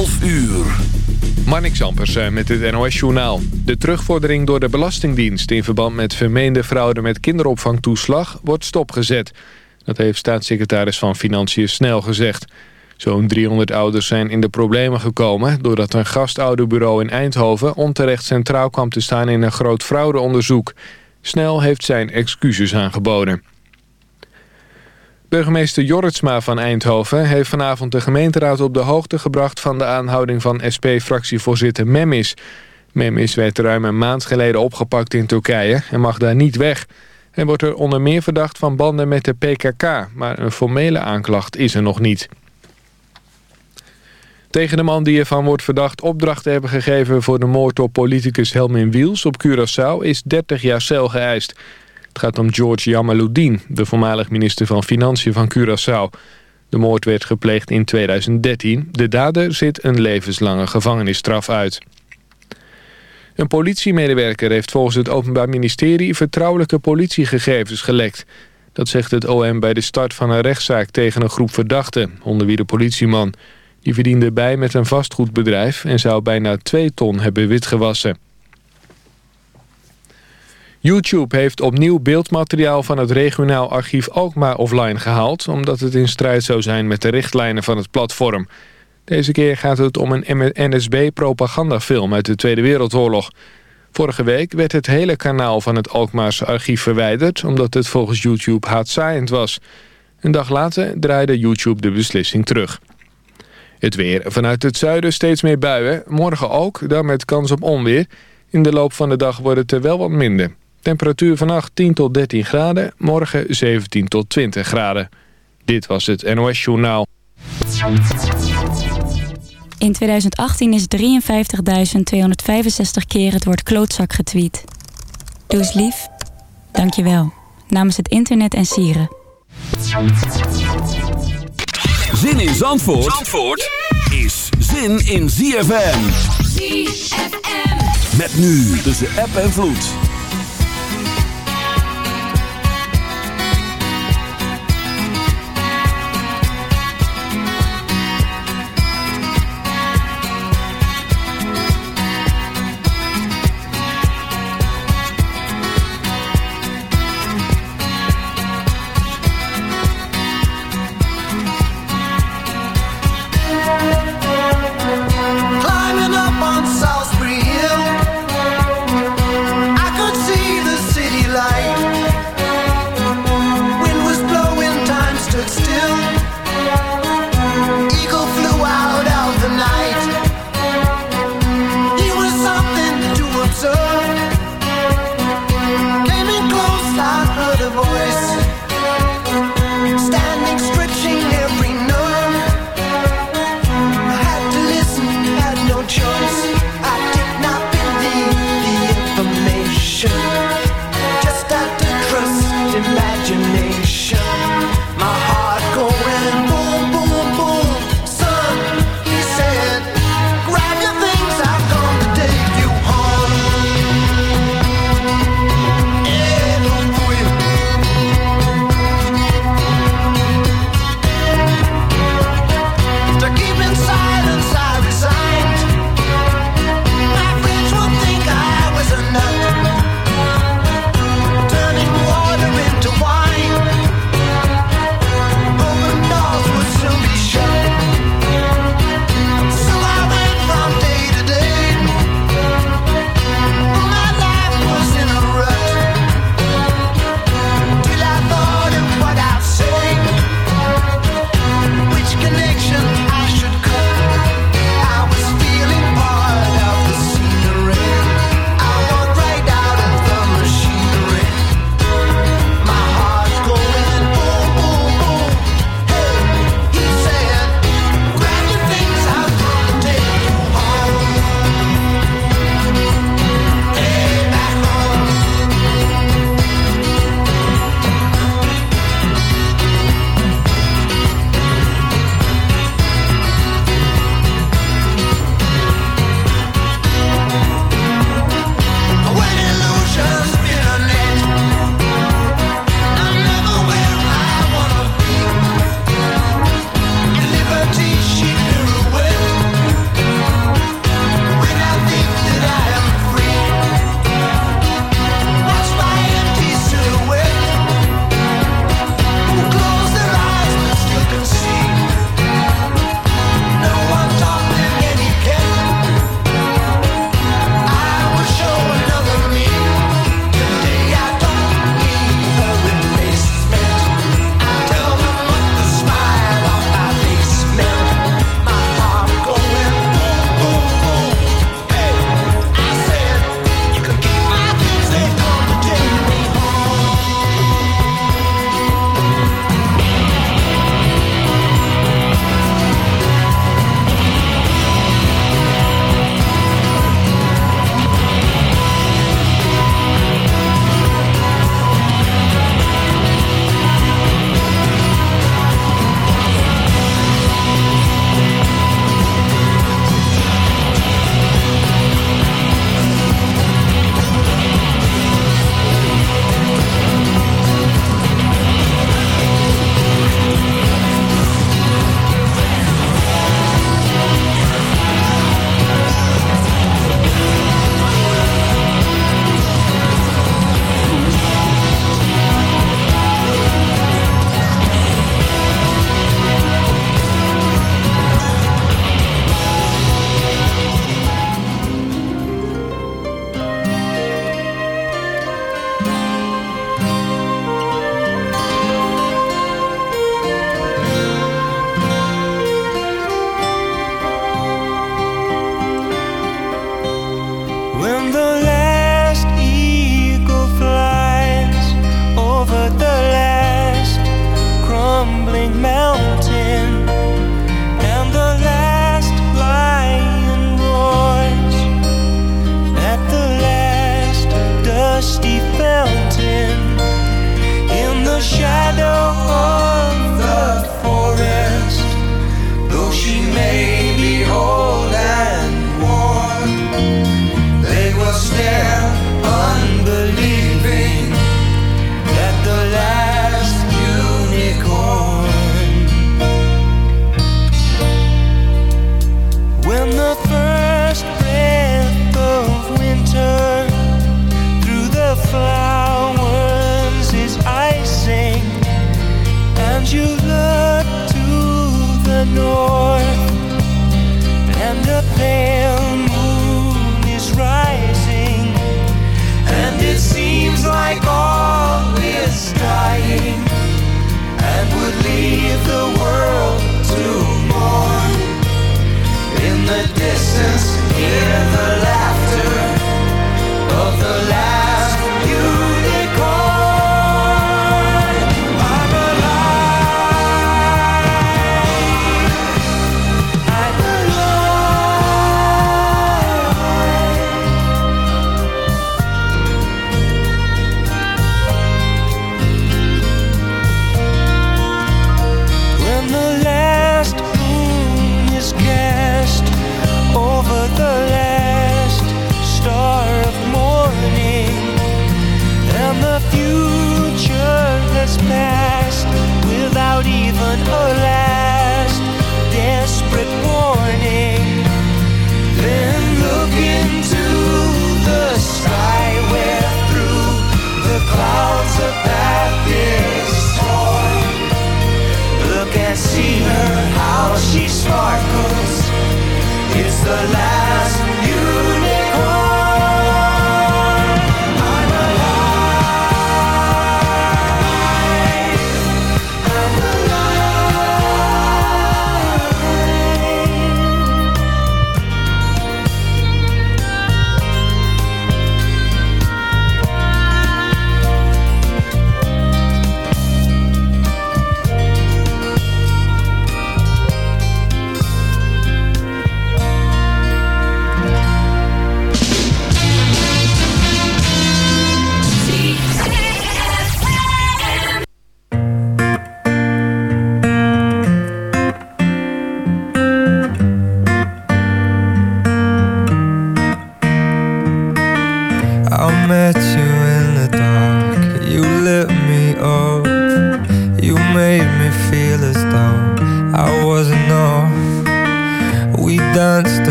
12 uur. Marnix eh, met het NOS-journaal. De terugvordering door de Belastingdienst... in verband met vermeende fraude met kinderopvangtoeslag... wordt stopgezet. Dat heeft staatssecretaris van Financiën Snel gezegd. Zo'n 300 ouders zijn in de problemen gekomen... doordat een gastouderbureau in Eindhoven... onterecht centraal kwam te staan in een groot fraudeonderzoek. Snel heeft zijn excuses aangeboden. Burgemeester Jorritsma van Eindhoven heeft vanavond de gemeenteraad op de hoogte gebracht van de aanhouding van SP-fractievoorzitter Memmis. Memmis werd ruim een maand geleden opgepakt in Turkije en mag daar niet weg. Hij wordt er onder meer verdacht van banden met de PKK, maar een formele aanklacht is er nog niet. Tegen de man die ervan wordt verdacht opdracht te hebben gegeven voor de moord op politicus Helmin Wiels op Curaçao is 30 jaar cel geëist. Het gaat om George Jamaluddin, de voormalig minister van Financiën van Curaçao. De moord werd gepleegd in 2013. De dader zit een levenslange gevangenisstraf uit. Een politiemedewerker heeft volgens het Openbaar Ministerie... vertrouwelijke politiegegevens gelekt. Dat zegt het OM bij de start van een rechtszaak tegen een groep verdachten... onder wie de politieman. Die verdiende bij met een vastgoedbedrijf... en zou bijna 2 ton hebben witgewassen. YouTube heeft opnieuw beeldmateriaal van het regionaal archief Alkmaar offline gehaald... omdat het in strijd zou zijn met de richtlijnen van het platform. Deze keer gaat het om een NSB-propagandafilm uit de Tweede Wereldoorlog. Vorige week werd het hele kanaal van het Alkmaarse archief verwijderd... omdat het volgens YouTube haatzaaiend was. Een dag later draaide YouTube de beslissing terug. Het weer. Vanuit het zuiden steeds meer buien. Morgen ook, dan met kans op onweer. In de loop van de dag wordt het er wel wat minder. Temperatuur vannacht 10 tot 13 graden, morgen 17 tot 20 graden. Dit was het NOS Journaal. In 2018 is 53.265 keer het woord klootzak getweet. Doe eens lief. Dank je wel. Namens het internet en sieren. Zin in Zandvoort, Zandvoort is zin in ZFM. ZFM. Met nu tussen app en vloed.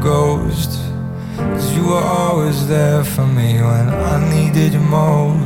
ghost. Cause you were always there for me when I needed you most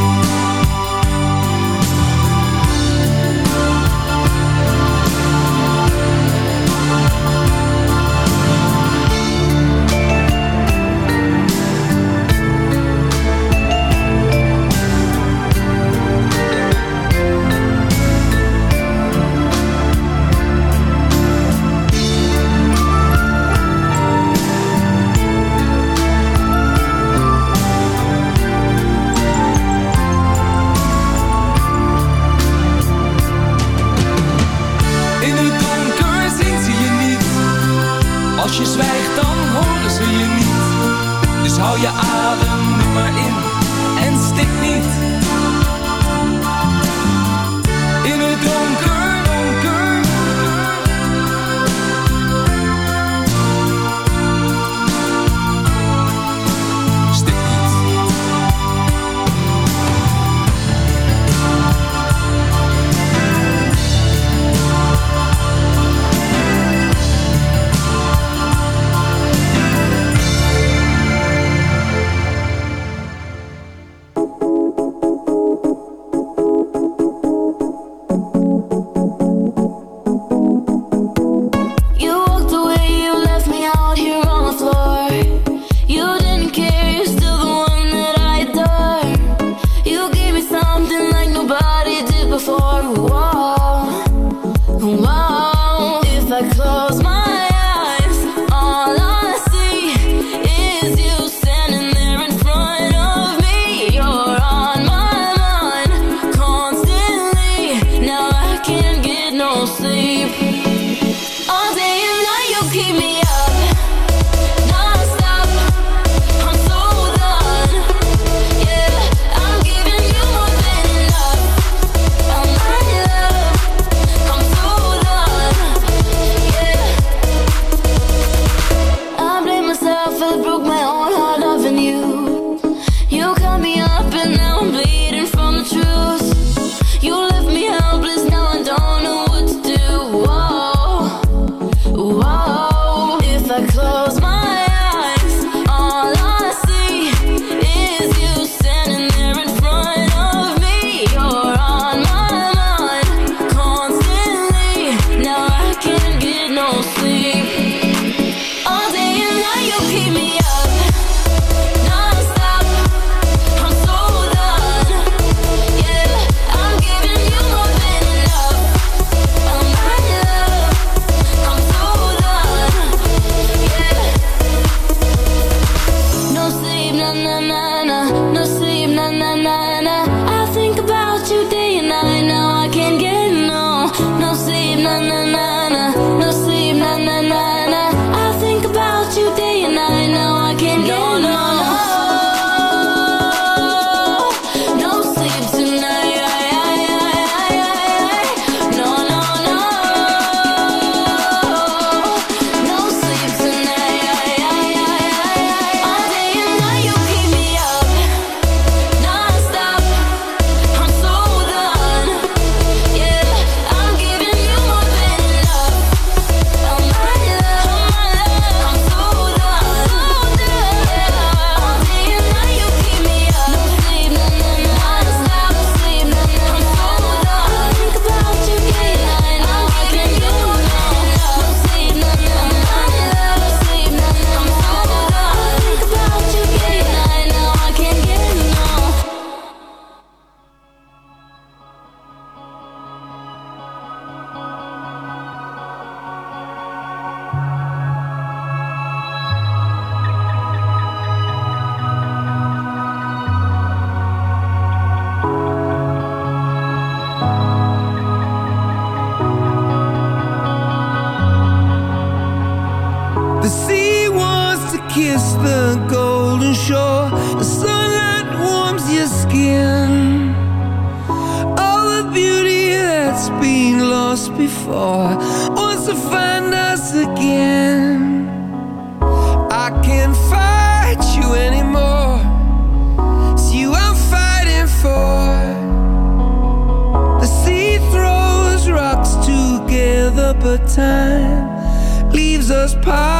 just pop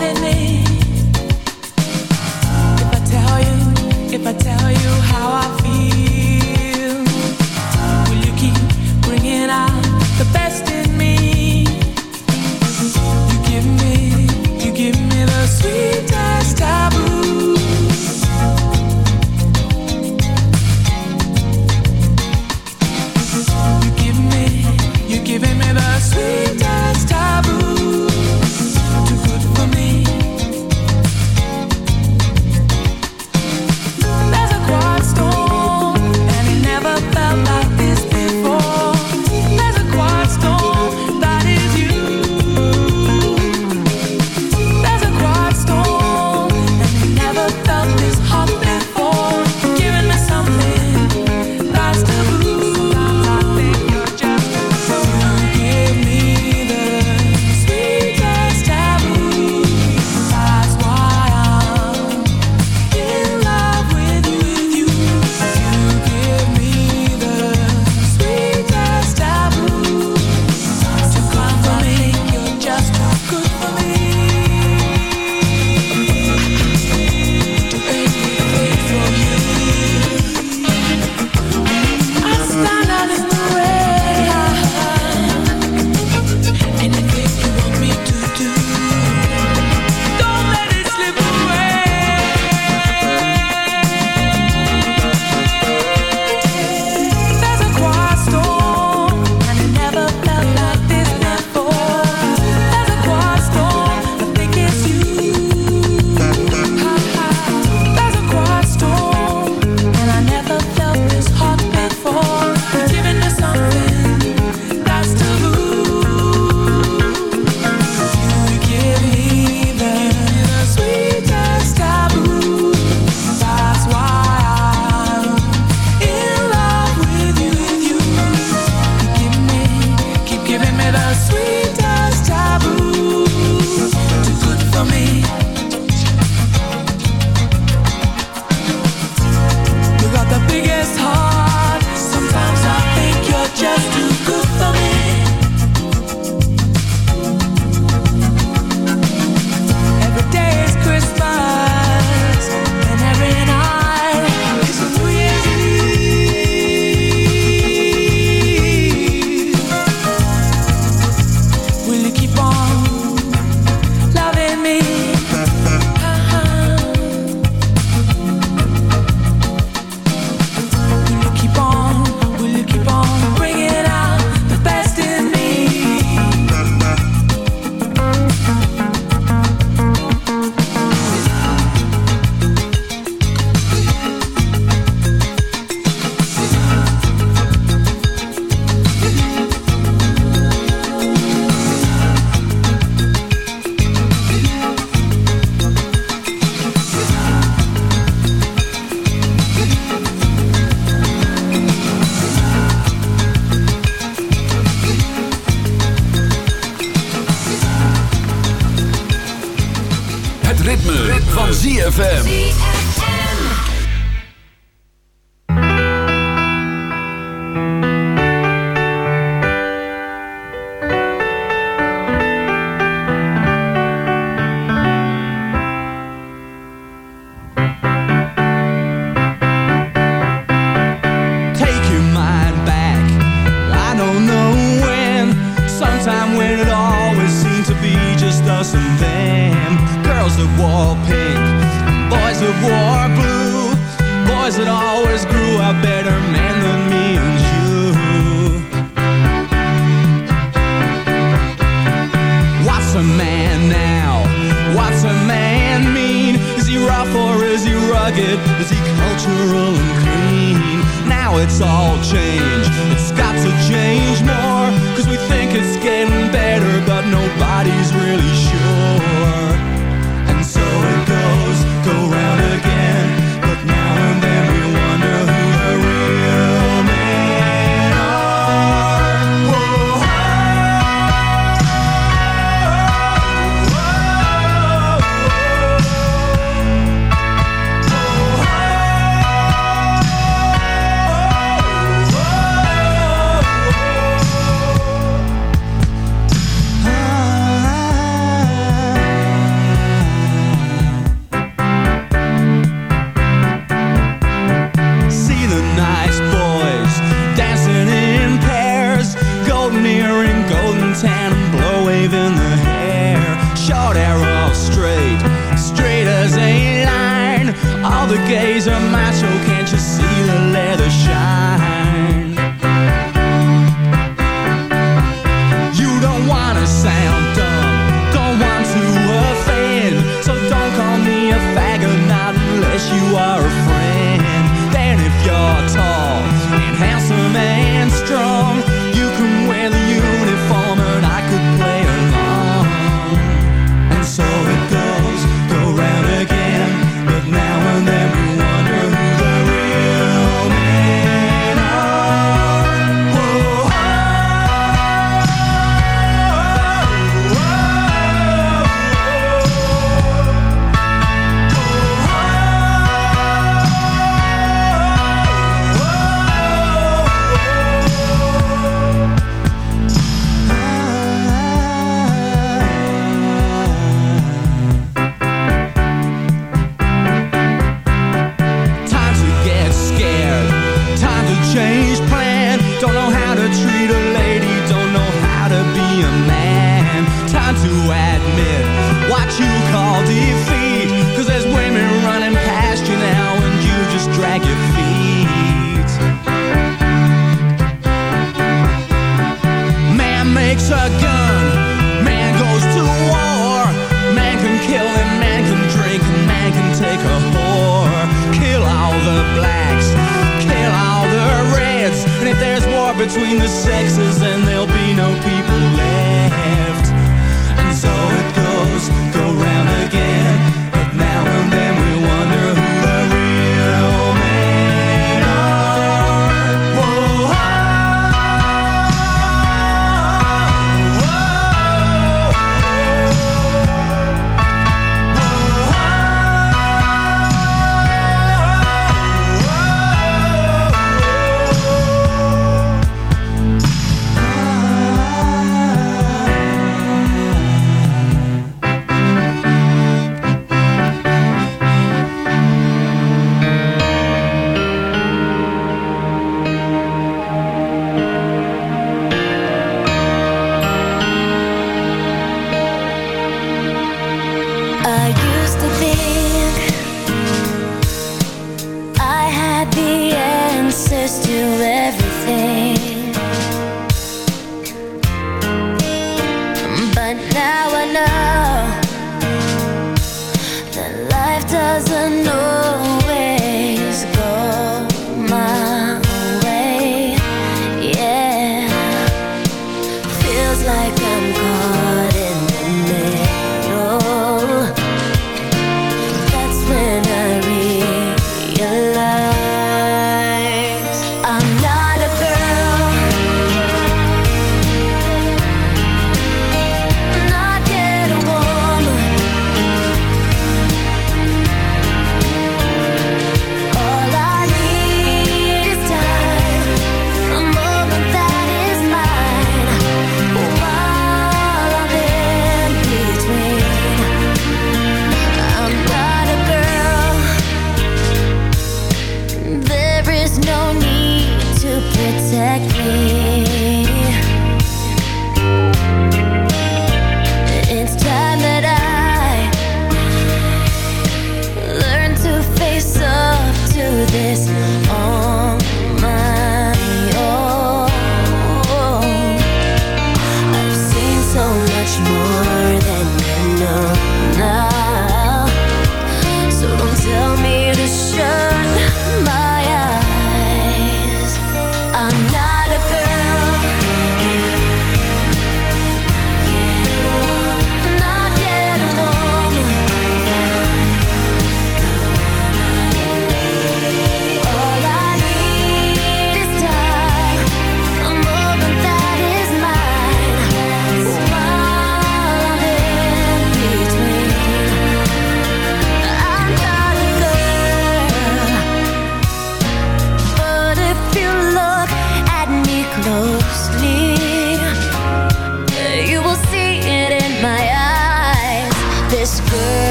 loving me.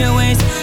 your ways.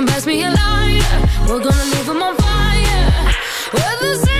come pass me a lighter. We're gonna leave them on fire. We're the same.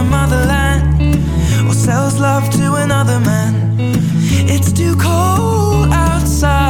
the motherland or sells love to another man. It's too cold outside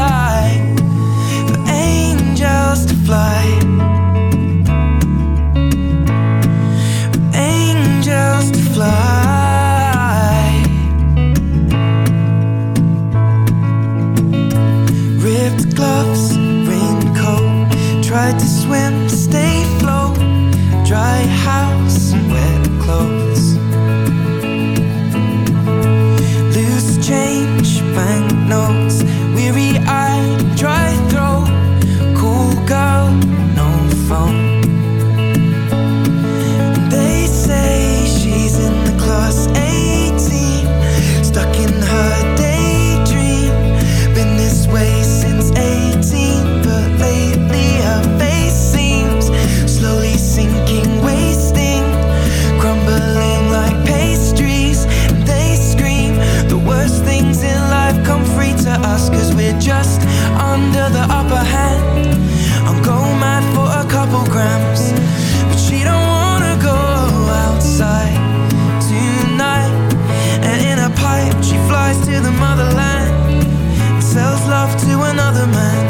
the man.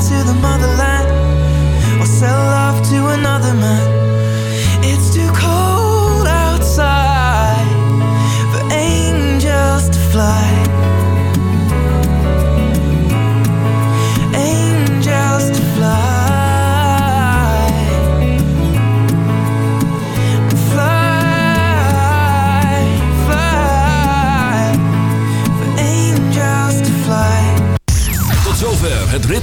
to the motherland